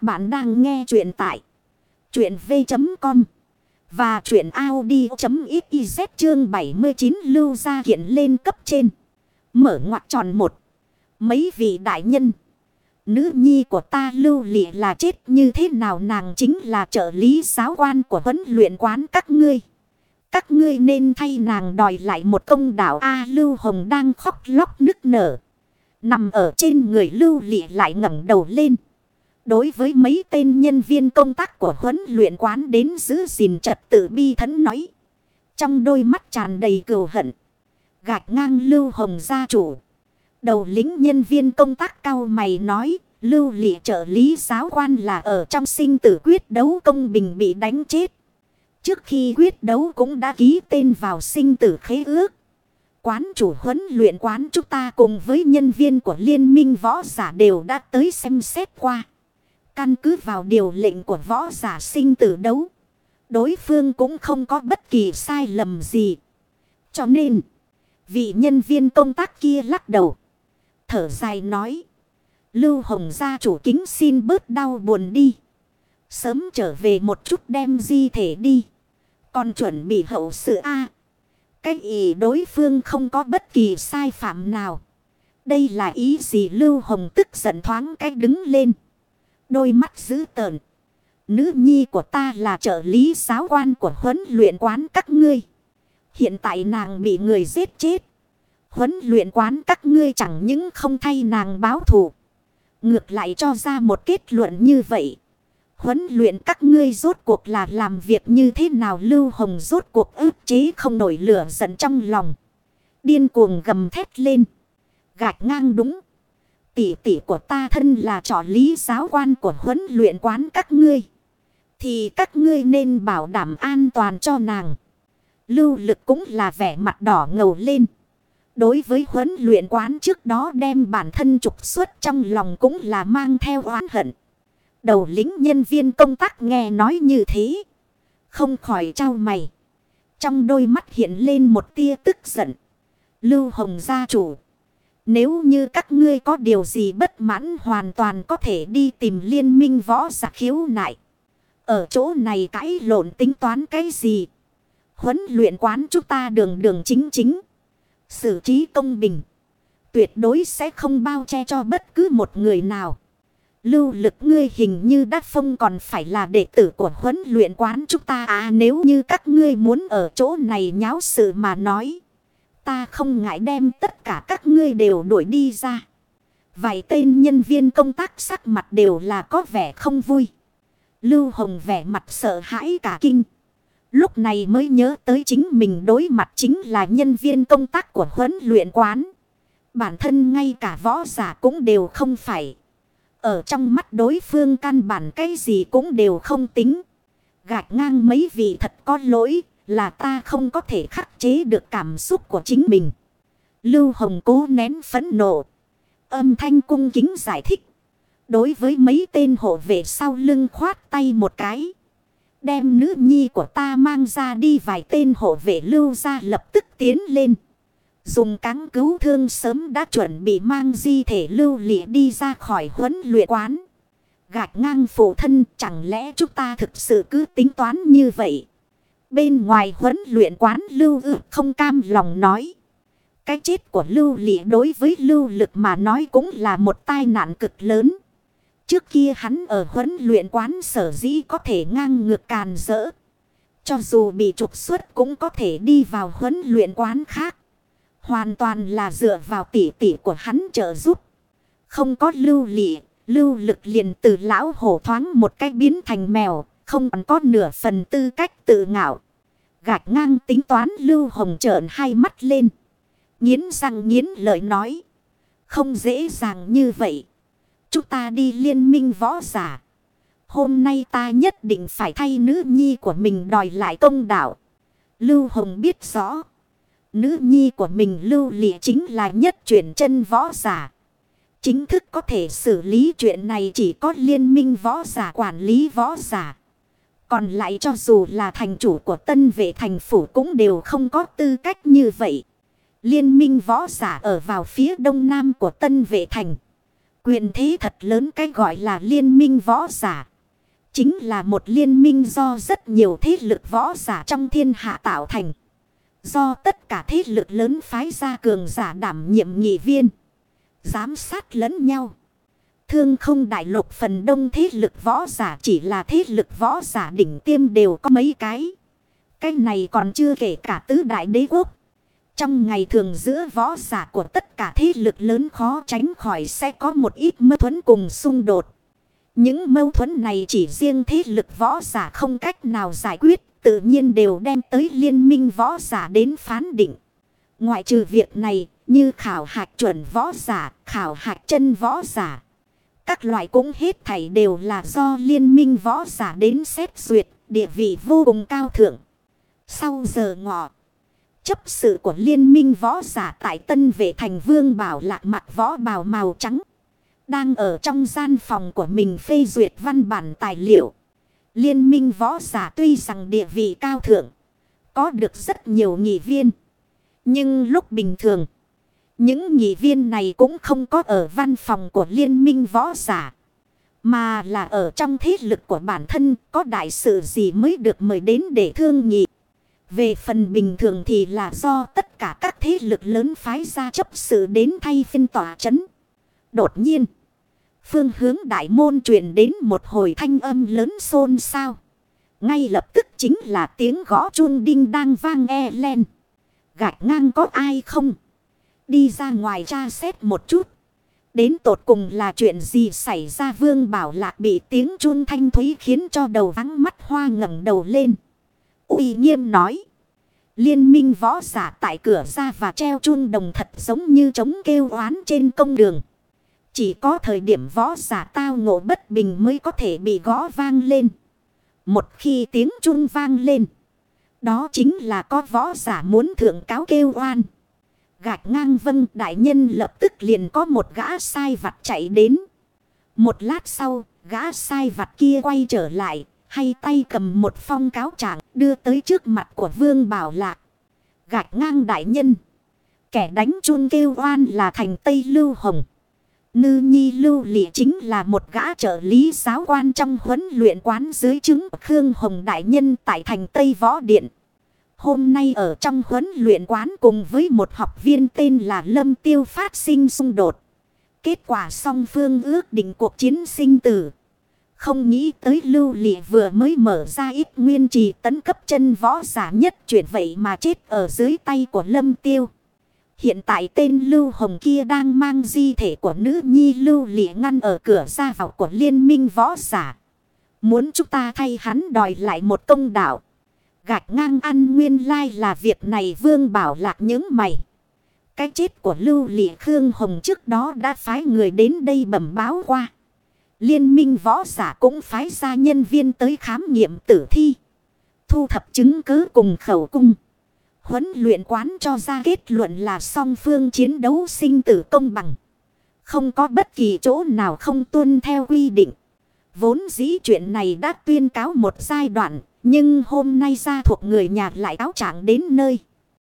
Các bạn đang nghe chuyện tại chuyện v.com và chuyện Audi.xyz chương 79 lưu ra hiện lên cấp trên. Mở ngoặc tròn một. Mấy vị đại nhân. Nữ nhi của ta lưu lị là chết như thế nào nàng chính là trợ lý giáo quan của huấn luyện quán các ngươi. Các ngươi nên thay nàng đòi lại một công đạo A lưu hồng đang khóc lóc nức nở. Nằm ở trên người lưu lị lại ngẩng đầu lên. Đối với mấy tên nhân viên công tác của huấn luyện quán đến giữ gìn trật tự bi thấn nói. Trong đôi mắt tràn đầy cừu hận. Gạch ngang lưu hồng gia chủ. Đầu lính nhân viên công tác cao mày nói. Lưu lị trợ lý giáo quan là ở trong sinh tử quyết đấu công bình bị đánh chết. Trước khi quyết đấu cũng đã ký tên vào sinh tử khế ước. Quán chủ huấn luyện quán chúng ta cùng với nhân viên của liên minh võ giả đều đã tới xem xét qua. Căn cứ vào điều lệnh của võ giả sinh tử đấu. Đối phương cũng không có bất kỳ sai lầm gì. Cho nên, vị nhân viên công tác kia lắc đầu. Thở dài nói. Lưu Hồng gia chủ kính xin bớt đau buồn đi. Sớm trở về một chút đem di thể đi. Còn chuẩn bị hậu sự A. cách ý đối phương không có bất kỳ sai phạm nào. Đây là ý gì Lưu Hồng tức giận thoáng cách đứng lên. Đôi mắt dữ tợn. Nữ nhi của ta là trợ lý giáo quan của huấn luyện quán các ngươi. Hiện tại nàng bị người giết chết. Huấn luyện quán các ngươi chẳng những không thay nàng báo thù. Ngược lại cho ra một kết luận như vậy. Huấn luyện các ngươi rốt cuộc là làm việc như thế nào Lưu Hồng rốt cuộc ức chế không nổi lửa giận trong lòng. Điên cuồng gầm thét lên. Gạch ngang đúng. Tỷ tỷ của ta thân là trò lý giáo quan của huấn luyện quán các ngươi. Thì các ngươi nên bảo đảm an toàn cho nàng. Lưu lực cũng là vẻ mặt đỏ ngầu lên. Đối với huấn luyện quán trước đó đem bản thân trục xuất trong lòng cũng là mang theo oán hận. Đầu lính nhân viên công tác nghe nói như thế. Không khỏi trao mày. Trong đôi mắt hiện lên một tia tức giận. Lưu Hồng gia chủ. Nếu như các ngươi có điều gì bất mãn hoàn toàn có thể đi tìm liên minh võ giả khiếu nại. Ở chỗ này cãi lộn tính toán cái gì? Huấn luyện quán chúng ta đường đường chính chính. Xử trí công bình. Tuyệt đối sẽ không bao che cho bất cứ một người nào. Lưu lực ngươi hình như đắc phong còn phải là đệ tử của huấn luyện quán chúng ta à nếu như các ngươi muốn ở chỗ này nháo sự mà nói. Ta không ngại đem tất cả các ngươi đều đuổi đi ra. Vài tên nhân viên công tác sắc mặt đều là có vẻ không vui. Lưu Hồng vẻ mặt sợ hãi cả kinh. Lúc này mới nhớ tới chính mình đối mặt chính là nhân viên công tác của huấn luyện quán. Bản thân ngay cả võ giả cũng đều không phải. Ở trong mắt đối phương căn bản cái gì cũng đều không tính. Gạch ngang mấy vị thật có lỗi là ta không có thể khắc chế được cảm xúc của chính mình. Lưu Hồng cố nén phẫn nộ. Âm thanh cung kính giải thích. Đối với mấy tên hộ vệ sau lưng khoát tay một cái. Đem nữ nhi của ta mang ra đi vài tên hộ vệ lưu ra lập tức tiến lên. Dùng cáng cứu thương sớm đã chuẩn bị mang di thể lưu lịa đi ra khỏi huấn luyện quán. Gạch ngang phụ thân, chẳng lẽ chúng ta thực sự cứ tính toán như vậy. Bên ngoài huấn luyện quán lưu ư không cam lòng nói. Cái chết của lưu lị đối với lưu lực mà nói cũng là một tai nạn cực lớn. Trước kia hắn ở huấn luyện quán sở dĩ có thể ngang ngược càn rỡ. Cho dù bị trục xuất cũng có thể đi vào huấn luyện quán khác. Hoàn toàn là dựa vào tỉ tỉ của hắn trợ giúp. Không có lưu lị, lưu lực liền từ lão hổ thoáng một cách biến thành mèo, không còn có nửa phần tư cách tự ngạo. Gạch ngang tính toán lưu hồng trợn hai mắt lên. Nhiến răng nhiến lời nói. Không dễ dàng như vậy. Chúng ta đi liên minh võ giả. Hôm nay ta nhất định phải thay nữ nhi của mình đòi lại công đạo. Lưu Hồng biết rõ. Nữ nhi của mình lưu lị chính là nhất chuyển chân võ giả. Chính thức có thể xử lý chuyện này chỉ có liên minh võ giả quản lý võ giả. Còn lại cho dù là thành chủ của tân vệ thành phủ cũng đều không có tư cách như vậy. Liên minh võ giả ở vào phía đông nam của tân vệ thành. Quyền thế thật lớn cái gọi là liên minh võ giả. Chính là một liên minh do rất nhiều thế lực võ giả trong thiên hạ tạo thành. Do tất cả thế lực lớn phái ra cường giả đảm nhiệm nghị viên. Giám sát lẫn nhau. Thương không đại lục phần đông thế lực võ giả chỉ là thế lực võ giả đỉnh tiêm đều có mấy cái. Cái này còn chưa kể cả tứ đại đế quốc. Trong ngày thường giữa võ giả của tất cả thế lực lớn khó tránh khỏi sẽ có một ít mâu thuẫn cùng xung đột. Những mâu thuẫn này chỉ riêng thế lực võ giả không cách nào giải quyết, tự nhiên đều đem tới liên minh võ giả đến phán định. Ngoại trừ việc này, như khảo hạch chuẩn võ giả, khảo hạch chân võ giả. Các loại cũng hết thảy đều là do liên minh võ giả đến xét duyệt, địa vị vô cùng cao thượng. Sau giờ ngọ, chấp sự của liên minh võ giả tại tân vệ thành vương bảo lạc mặt võ bào màu trắng. Đang ở trong gian phòng của mình phê duyệt văn bản tài liệu. Liên minh võ giả tuy rằng địa vị cao thượng. Có được rất nhiều nghị viên. Nhưng lúc bình thường. Những nghị viên này cũng không có ở văn phòng của liên minh võ giả. Mà là ở trong thế lực của bản thân có đại sự gì mới được mời đến để thương nghị. Về phần bình thường thì là do tất cả các thế lực lớn phái ra chấp sự đến thay phiên tòa chấn. Đột nhiên. Phương hướng đại môn truyền đến một hồi thanh âm lớn xôn xao. Ngay lập tức chính là tiếng gõ chuông đinh đang vang e len. Gạch ngang có ai không? Đi ra ngoài tra xét một chút. Đến tột cùng là chuyện gì xảy ra vương bảo lạc bị tiếng chun thanh thúy khiến cho đầu vắng mắt hoa ngẩng đầu lên. uy nghiêm nói. Liên minh võ giả tại cửa ra và treo chun đồng thật giống như trống kêu oán trên công đường. Chỉ có thời điểm võ giả tao ngộ bất bình mới có thể bị gõ vang lên. Một khi tiếng chun vang lên. Đó chính là có võ giả muốn thượng cáo kêu oan. Gạch ngang vân đại nhân lập tức liền có một gã sai vặt chạy đến. Một lát sau, gã sai vặt kia quay trở lại, hay tay cầm một phong cáo trạng đưa tới trước mặt của vương bảo lạc. Gạch ngang đại nhân. Kẻ đánh chun kêu oan là thành Tây Lưu Hồng. Nư nhi lưu lị chính là một gã trợ lý giáo quan trong huấn luyện quán dưới chứng Khương Hồng Đại Nhân tại thành Tây Võ Điện. Hôm nay ở trong huấn luyện quán cùng với một học viên tên là Lâm Tiêu phát sinh xung đột. Kết quả song phương ước định cuộc chiến sinh tử. Không nghĩ tới lưu lị vừa mới mở ra ít nguyên trì tấn cấp chân võ giả nhất chuyện vậy mà chết ở dưới tay của Lâm Tiêu. Hiện tại tên Lưu Hồng kia đang mang di thể của nữ nhi Lưu Lị ngăn ở cửa ra vào của liên minh võ giả. Muốn chúng ta thay hắn đòi lại một công đạo. Gạch ngang ăn nguyên lai là việc này vương bảo lạc những mày. Cái chết của Lưu Lị Khương Hồng trước đó đã phái người đến đây bẩm báo qua. Liên minh võ giả cũng phái ra nhân viên tới khám nghiệm tử thi. Thu thập chứng cứ cùng khẩu cung. Huấn luyện quán cho ra kết luận là song phương chiến đấu sinh tử công bằng. Không có bất kỳ chỗ nào không tuân theo quy định. Vốn dĩ chuyện này đã tuyên cáo một giai đoạn. Nhưng hôm nay gia thuộc người nhà lại áo trạng đến nơi.